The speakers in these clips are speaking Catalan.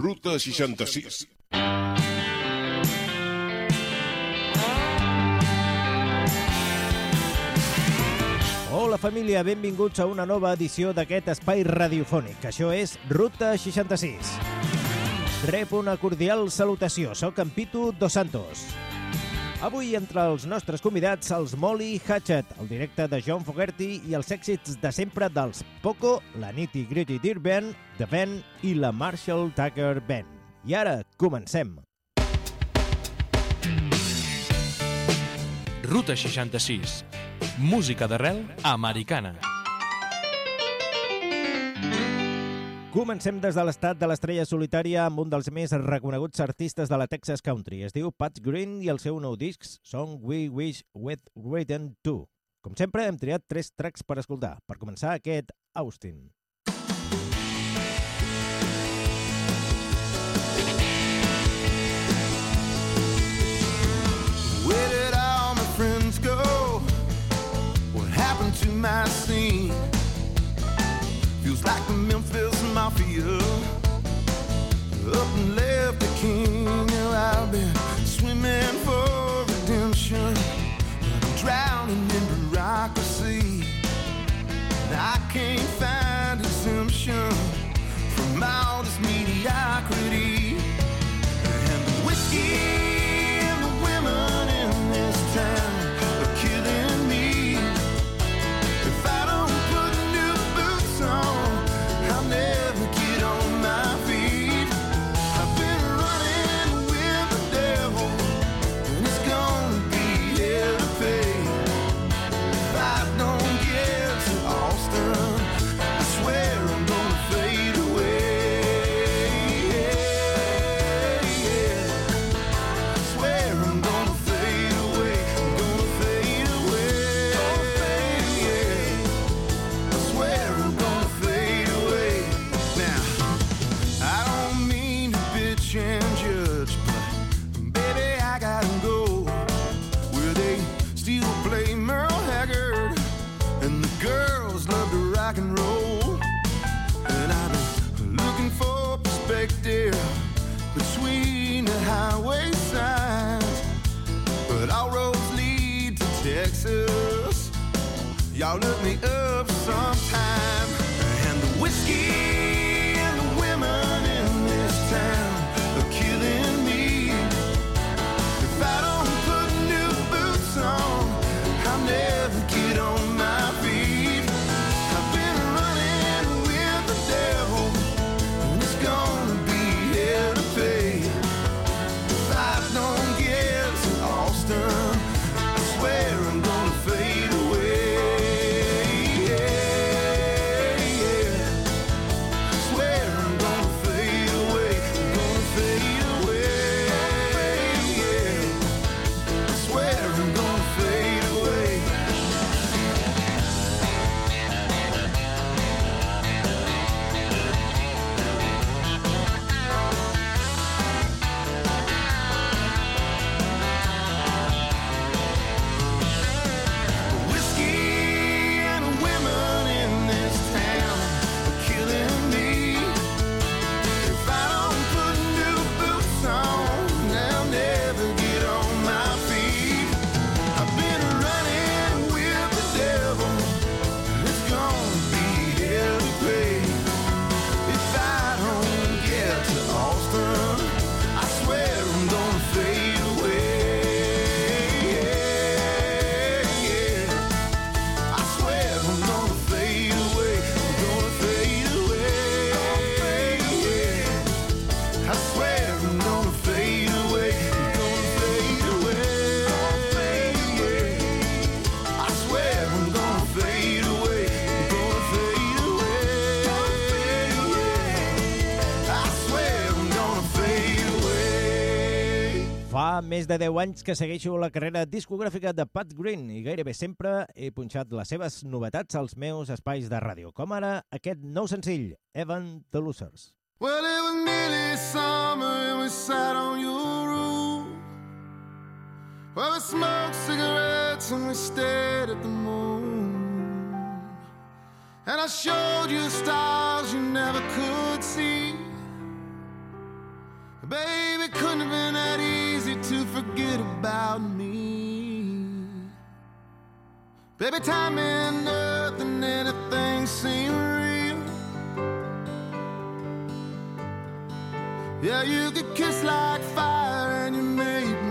Ruta 66. Hola família, benvinguts a una nova edició d'aquest espai radiofònic. Això és Ruta 66. Rep una cordial salutació. Soc en Pitu Dos Santos. Avui entre els nostres convidats els Molly Hatchet, el directe de John Fogerty i els èxits de sempre dels Poco, la Nitty Gritty Deer Band, The Band i la Marshall Tucker Band. I ara comencem. Ruta 66. Música d'arrel americana. Comencem des de l'estat de l'estrella solitària amb un dels més reconeguts artistes de la Texas Country. Es diu Pat Green i el seu nou disc Song We Wish With Written To. Com sempre, hem triat tres tracks per escoltar. Per començar, aquest Austin. Where did all my friends go? What happened to my scene? Feels like the Mafia up and left the king. Yeah, I've been swimming for redemption, I'm drowning in bureaucracy. I can't find exemption from all this mediocrity més de 10 anys que segueixo la carrera discogràfica de Pat Green i gairebé sempre he punxat les seves novetats als meus espais de ràdio, com ara aquest nou senzill, Evan the Losers. Well, it was nearly summer and we sat on your roof. Well, we smoked cigarettes and we stared at the moon. And I showed you stars you never could see. Baby, couldn't have been that easy to forget about me. Baby, time meant nothing, anything seemed real. Yeah, you could kiss like fire and you made me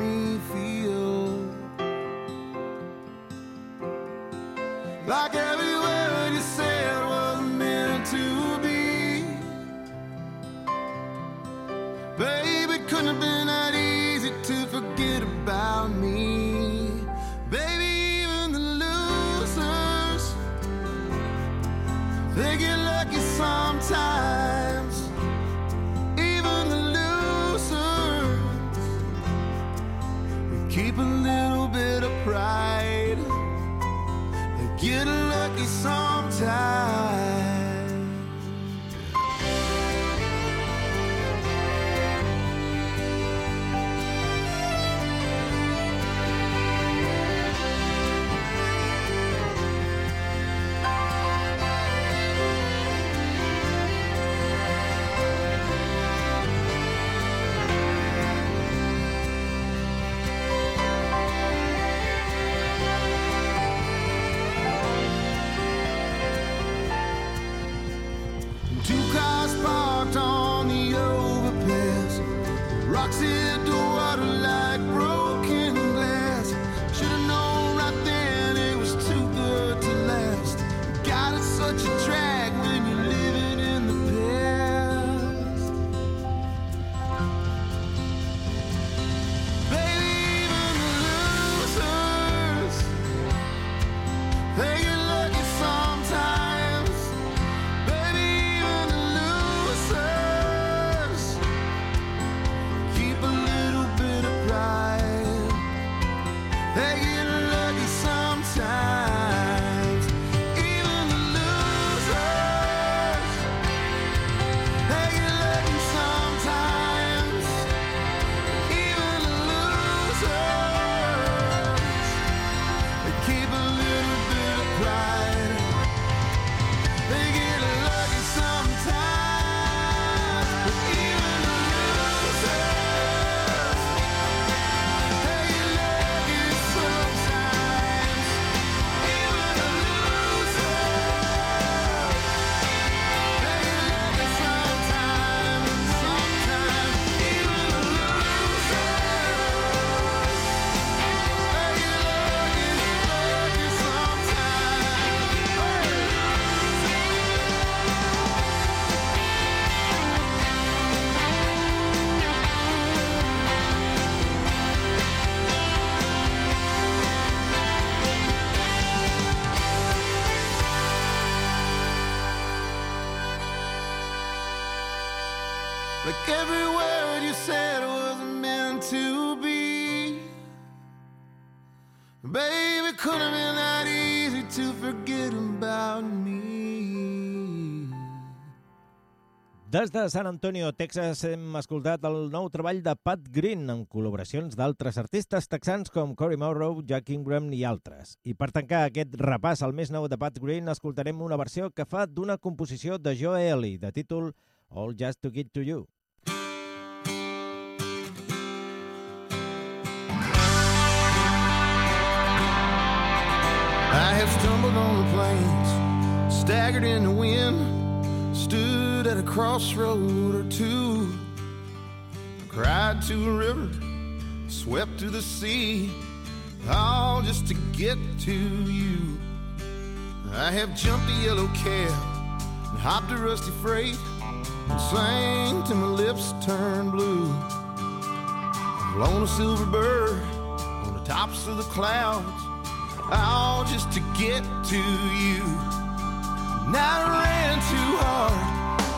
Des de San Antonio, Texas, hem escoltat el nou treball de Pat Green amb col·laboracions d'altres artistes texans com Cory Morrow, Jack Ingram i altres. I per tancar aquest repàs al més nou de Pat Green, escoltarem una versió que fa d'una composició de Joe Ely, de títol All Just to Get to You. I have stumbled on the plains, staggered in the wind, stood at a crossroad or two, I cried to a river, swept to the sea, all just to get to you. I have jumped a yellow cab and hopped a rusty freight and sang till my lips turned blue. I've flown a silver bird on the tops of the clouds all just to get to you. And I ran too hard,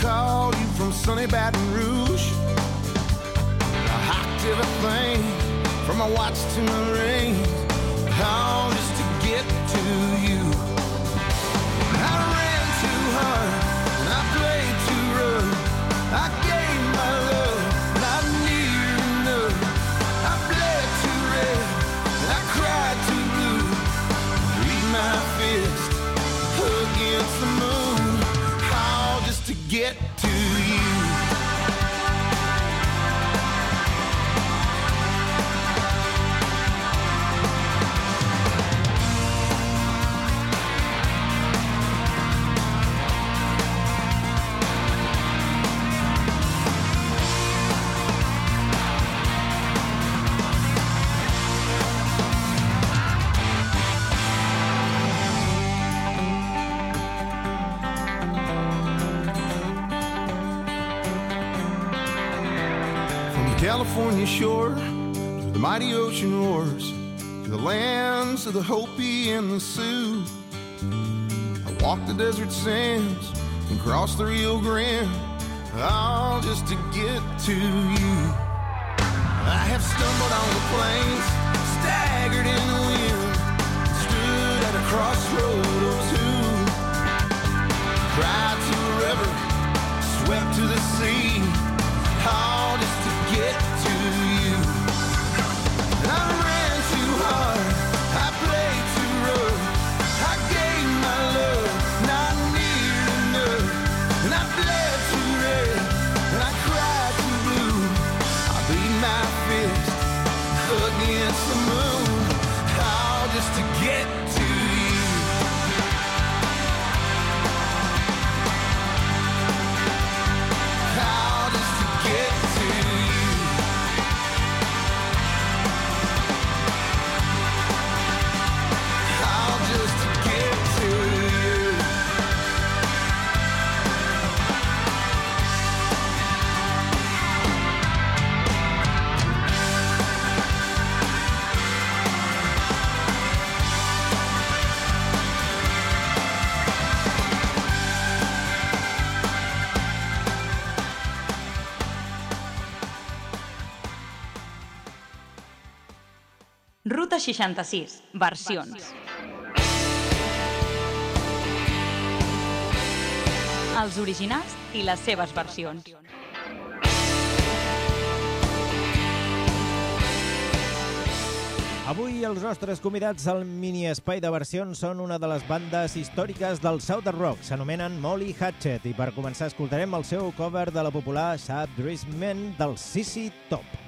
called you from sunny Baton Rouge. I hiked everything from my watch to my rings, all just to get to you. I ran too hard of the Hopi and the Sioux. I walked the desert sands and crossed the Rio Grande, all just to get to you. I have stumbled on the plains, 66, versions. Els originals i les seves versions. Avui els nostres convidats al mini espai de versions són una de les bandes històriques del Southern Rock. S'anomenen Molly Hatchet i per començar escoltarem el seu cover de la popular Sharp Dressed Men del Sissy Top.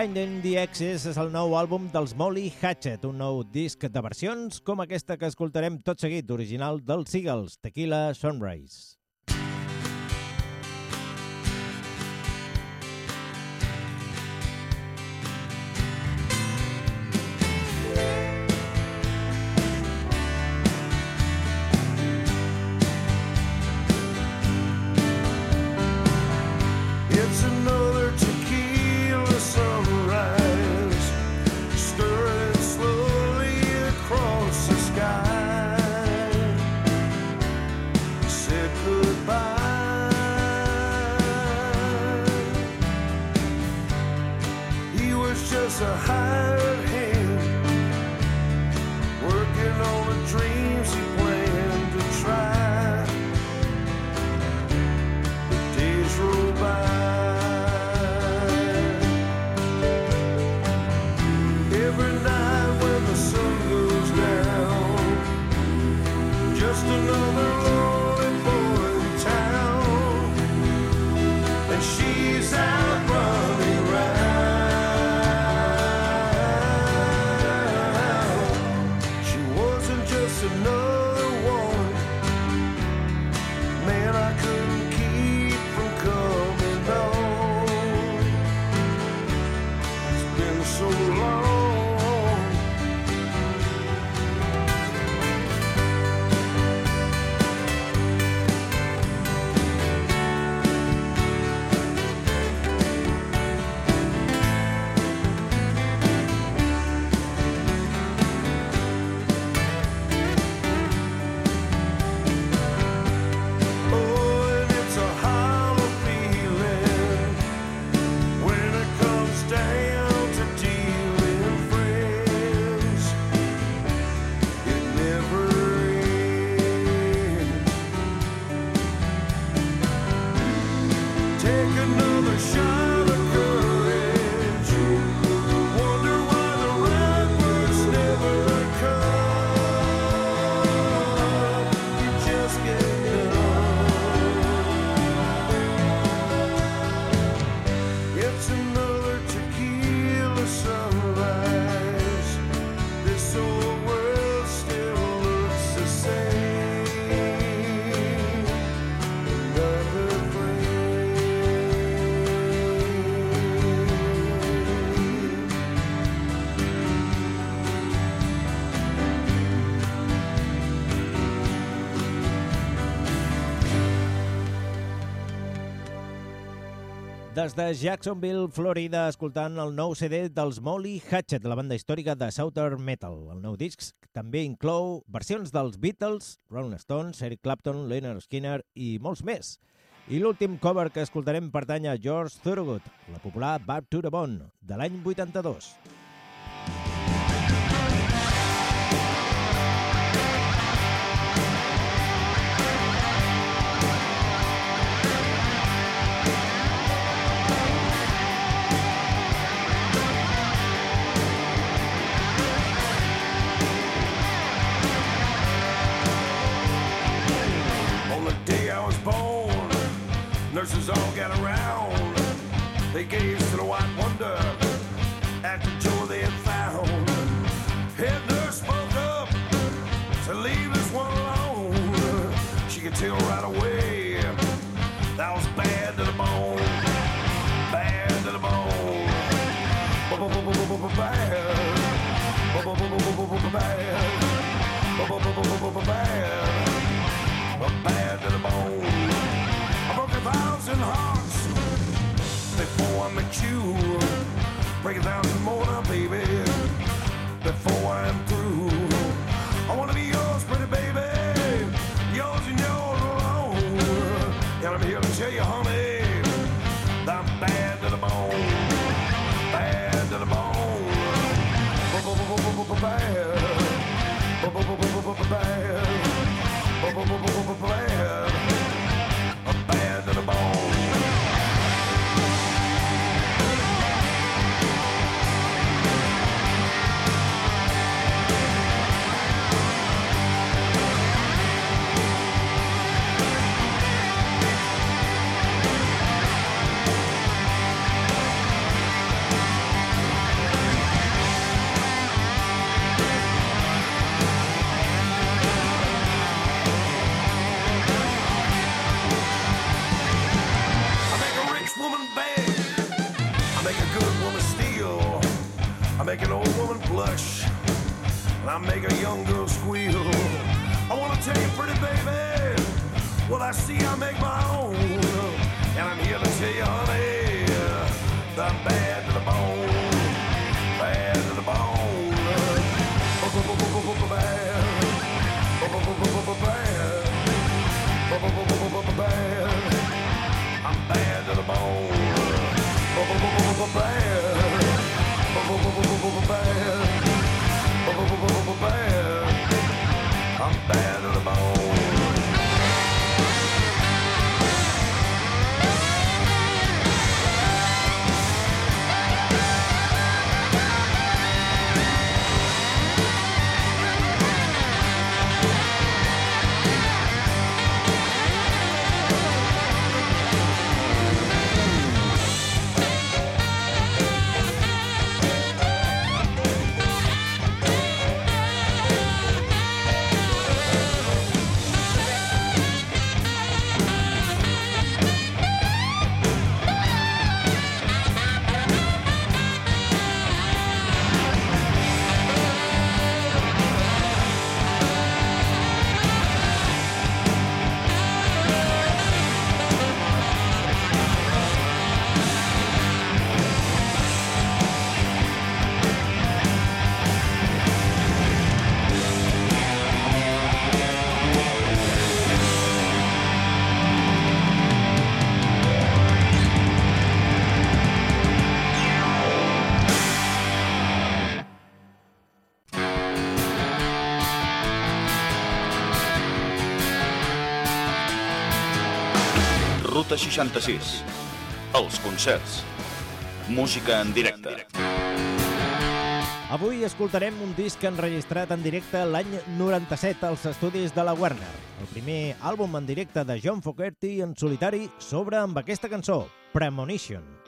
man. Rewinding the Exes és el nou àlbum dels Molly Hatchet, un nou disc de versions com aquesta que escoltarem tot seguit, original dels Seagulls, Tequila Sunrise. so high. So long. Des de Jacksonville, Florida, escoltant el nou CD dels Molly Hatchet, la banda històrica de Southern Metal. El nou disc també inclou versions dels Beatles, Rolling Stones, Eric Clapton, Leonard Skinner i molts més. I l'últim cover que escoltarem pertany a George Thorogood, la popular Back to the Bone, de l'any 82. Nurses all got around. They gazed to the white wonder at the joy they had found. Head nurse spoke up to leave this one alone. She could tell right away that was bad to the bone. Bad to the bone. Bad. Bad. Bad to the bone. I broke a thousand hearts. Before I met you. Break a thousand more now, baby, before I'm through. I wanna be yours, pretty baby, yours and yours alone. And I'm here to tell you, honey, I'm bad to the bone, bad to the bone, bad, bad, bad, 66. Els concerts. Música en directe. Avui escoltarem un disc enregistrat en directe l'any 97 als estudis de la Warner. El primer àlbum en directe de John Fogerty en solitari s'obre amb aquesta cançó, Premonition.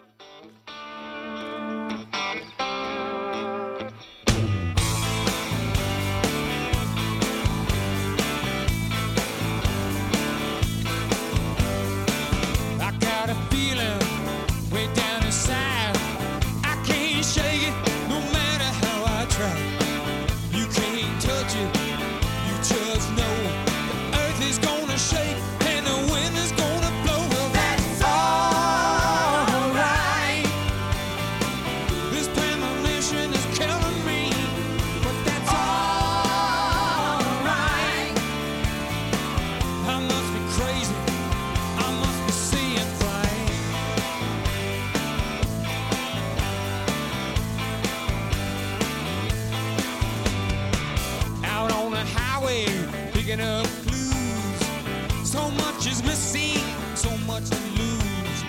Much is missing, so much to lose.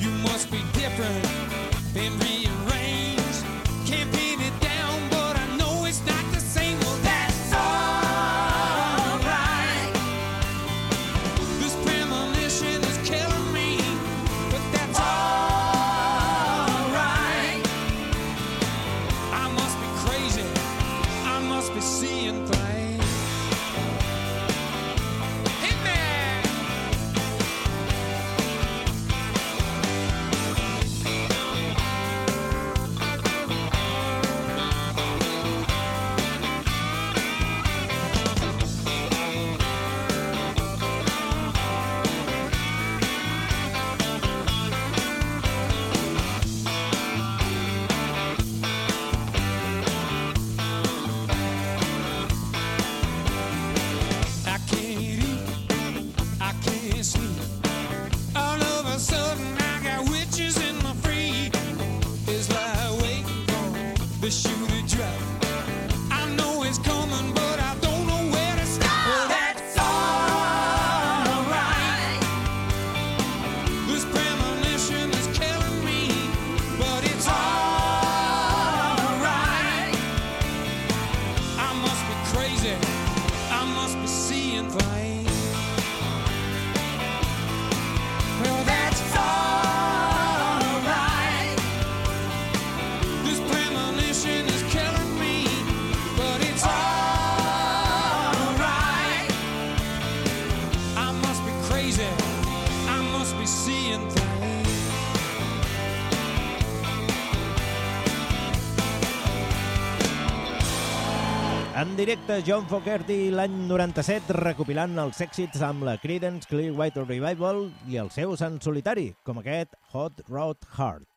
You must be different, directe John Fogerty l'any 97 recopilant els èxits amb la Creedence Clearwater Revival i el seu en solitari, com aquest Hot Rod Heart.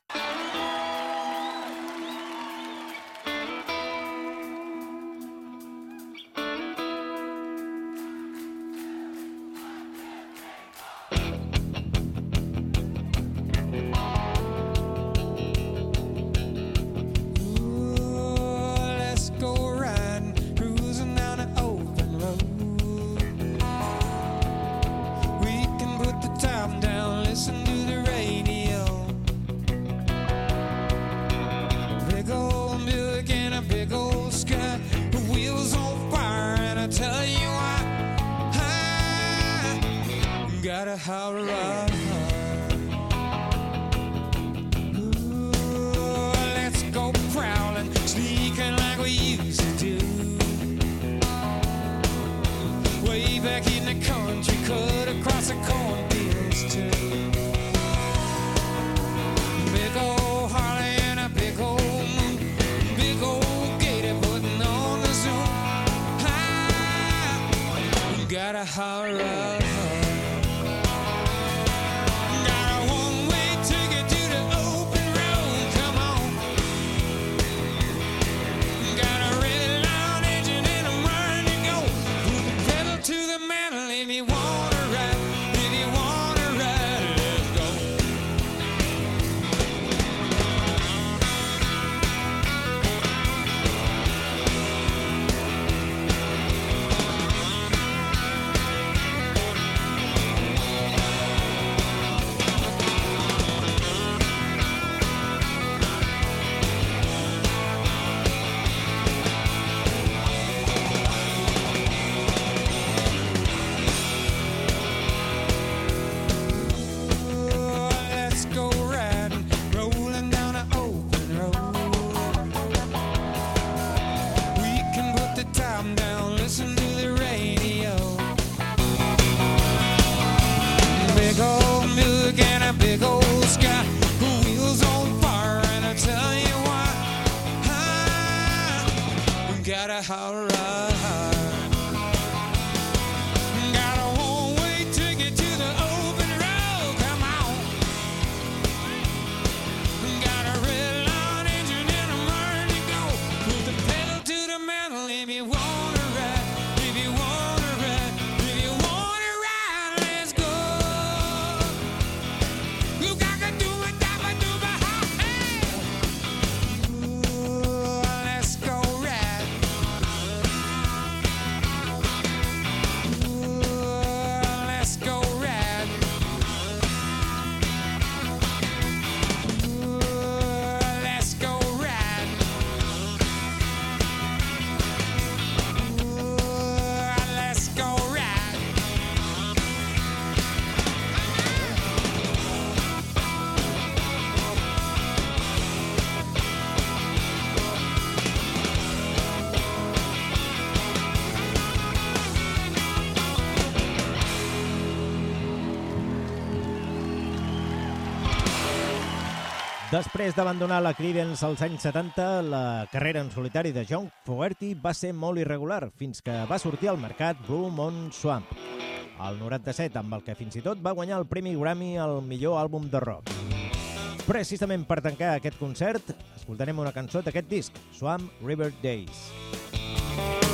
Després d'abandonar la Creedence als anys 70, la carrera en solitari de John Fogerty va ser molt irregular, fins que va sortir al mercat Blue Moon Swamp, el 97, amb el que fins i tot va guanyar el Premi Grammy al millor àlbum de rock. Precisament per tancar aquest concert, escoltarem una cançó d'aquest disc, Swamp River Days. Música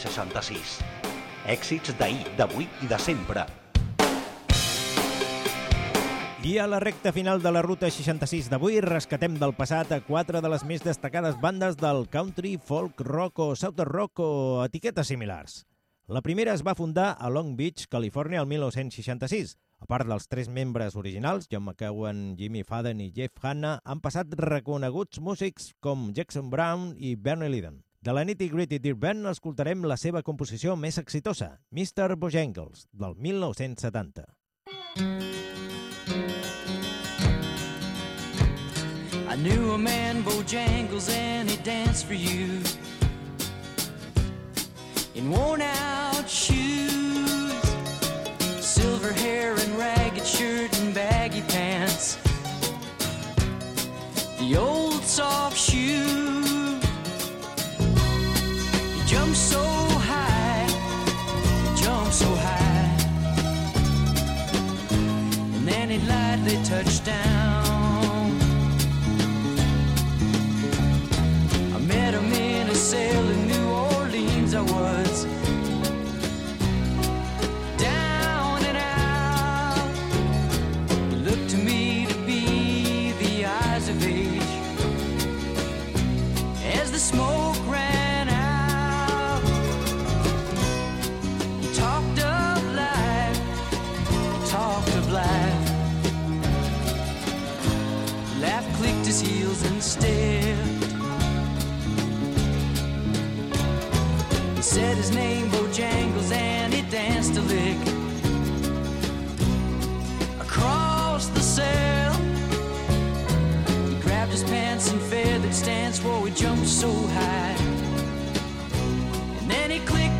66. Èxits d'ahir, d'avui i de sempre. I a la recta final de la Ruta 66 d'avui rescatem del passat a quatre de les més destacades bandes del country, folk rock o southern rock o etiquetes similars. La primera es va fundar a Long Beach, Califòrnia, el 1966. A part dels tres membres originals, John McEwan, Jimmy Fadden i Jeff Hanna, han passat reconeguts músics com Jackson Brown i Bernie Lydon. De la Nitty Gritty Dear Band escoltarem la seva composició més exitosa, Mr. Bojangles, del 1970. I knew a man, Bojangles, and he danced for you in worn out shoes, silver hair and ragged shirt and baggy pants, the old soft shoe. couldn't we jumped so high. And then he clicked.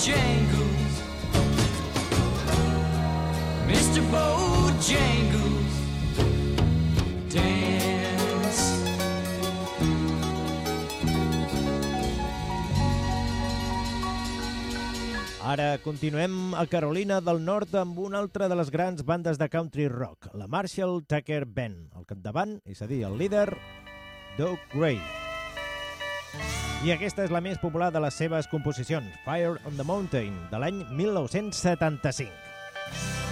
Bojangles, Mr. Bojangles, dance. Ara continuem a Carolina del Nord amb una altra de les grans bandes de country rock, la Marshall Tucker Band. Al capdavant, és a dir, el líder, Doug Gray. I aquesta és la més popular de les seves composicions, Fire on the Mountain, de l'any 1975.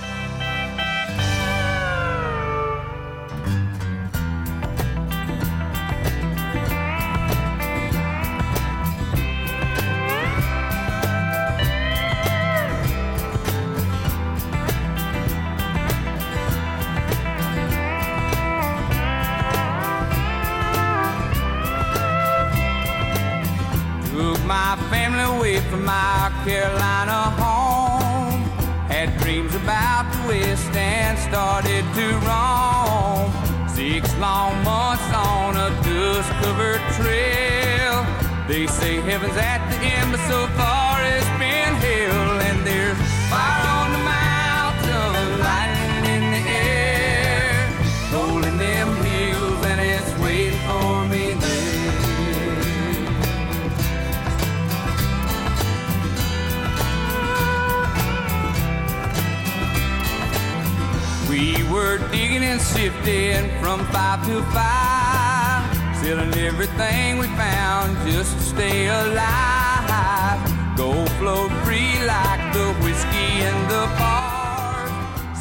Sifting from five to five, selling everything we found just to stay alive. Gold flowed free like the whiskey in the bars.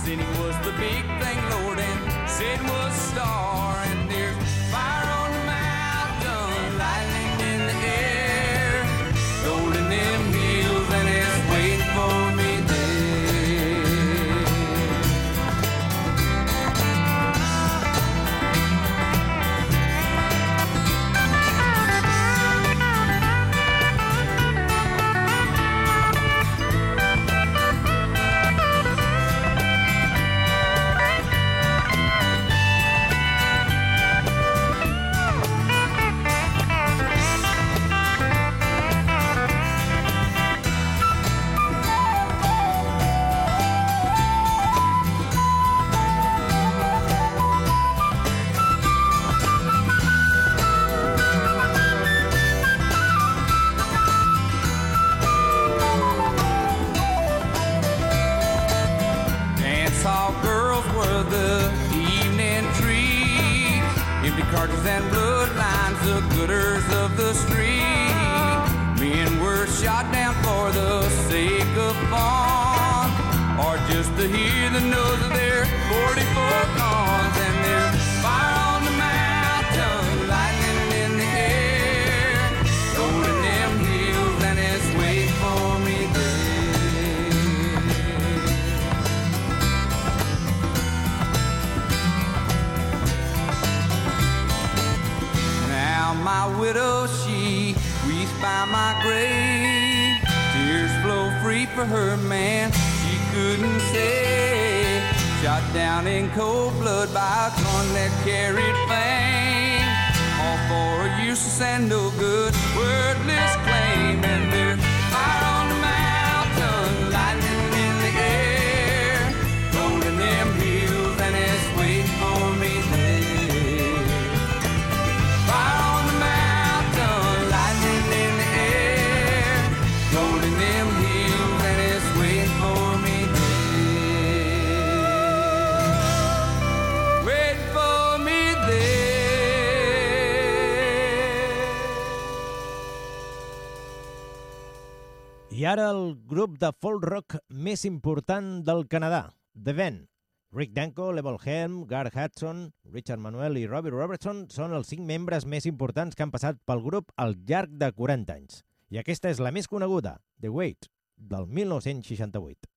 City was the big thing, Lord, and sin was star. Widow, she weeps by my grave. Tears flow free for her man, she couldn't say. Shot down in cold blood by a gun that carried fame. All for a useless and no good, wordless claim. And there's ara el grup de folk rock més important del Canadà, The Band. Rick Danko, Level Helm, Gar Hudson, Richard Manuel i Robbie Robertson són els cinc membres més importants que han passat pel grup al llarg de 40 anys. I aquesta és la més coneguda, The Wait, del 1968.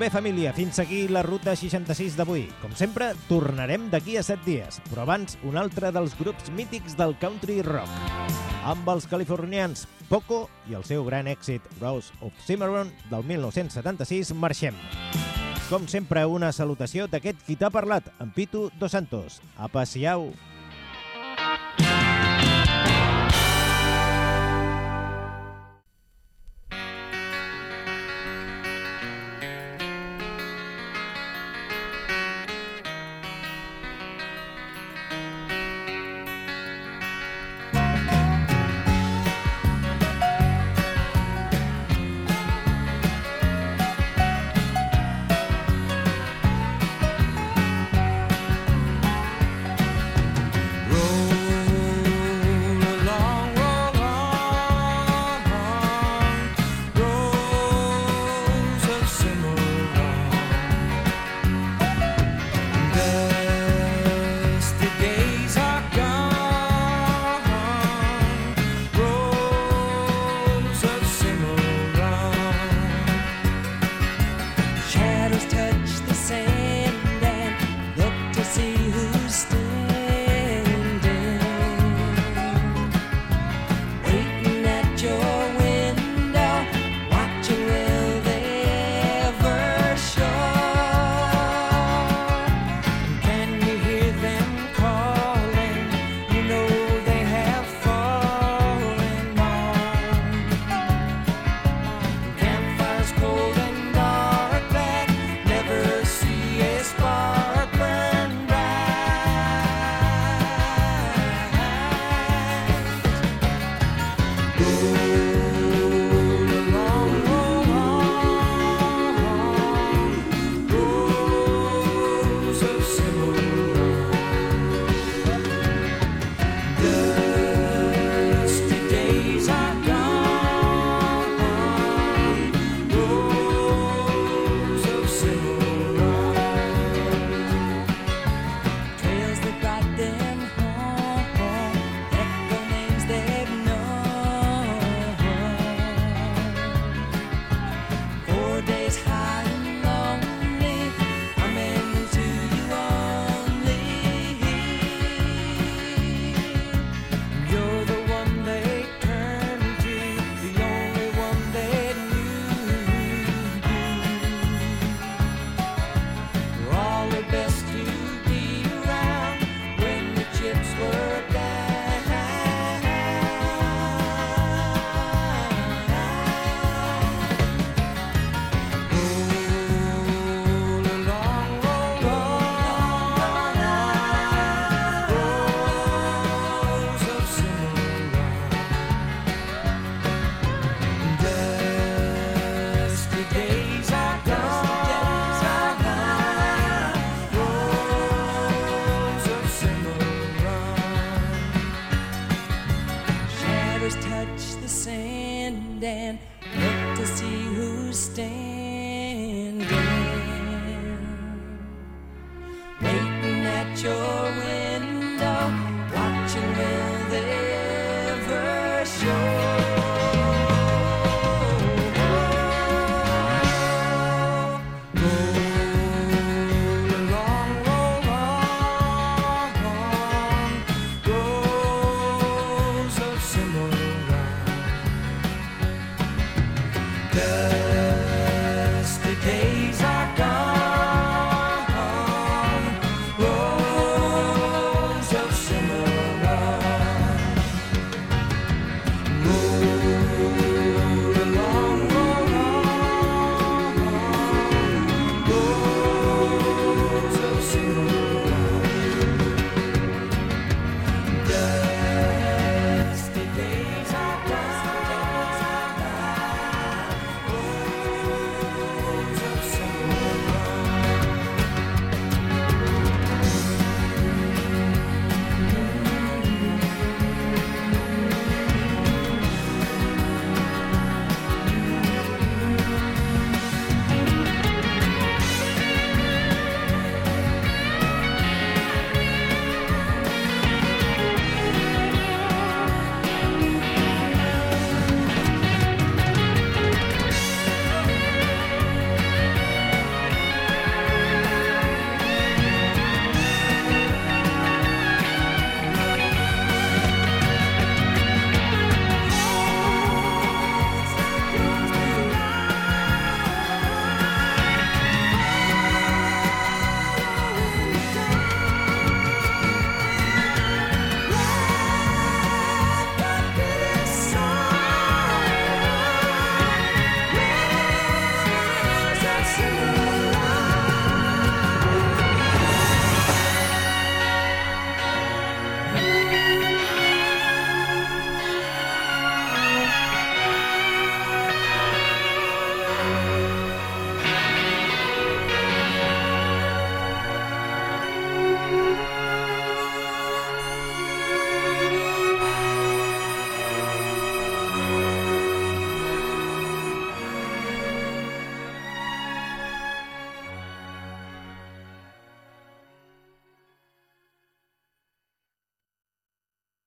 bé, família, fins aquí la ruta 66 d'avui. Com sempre, tornarem d'aquí a 7 dies, però abans un altre dels grups mítics del country rock. Amb els californians Poco i el seu gran èxit Rose of Cimarron del 1976, marxem. Com sempre, una salutació d'aquest qui t'ha parlat, en Pitu Dos Santos. A Apasiau!